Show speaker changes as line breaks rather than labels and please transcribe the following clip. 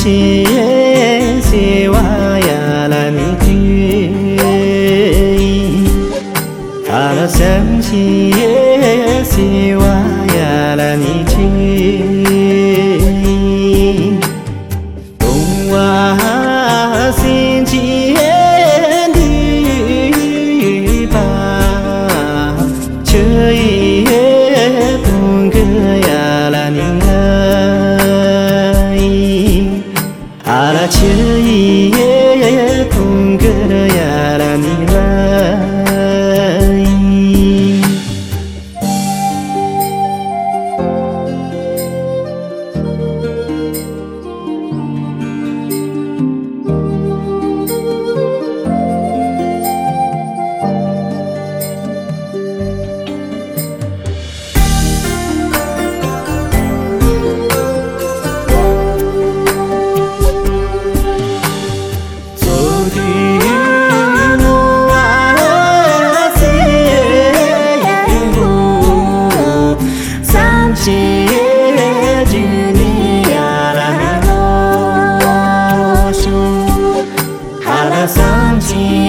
xie xie wa ya la ni ji ta la coração te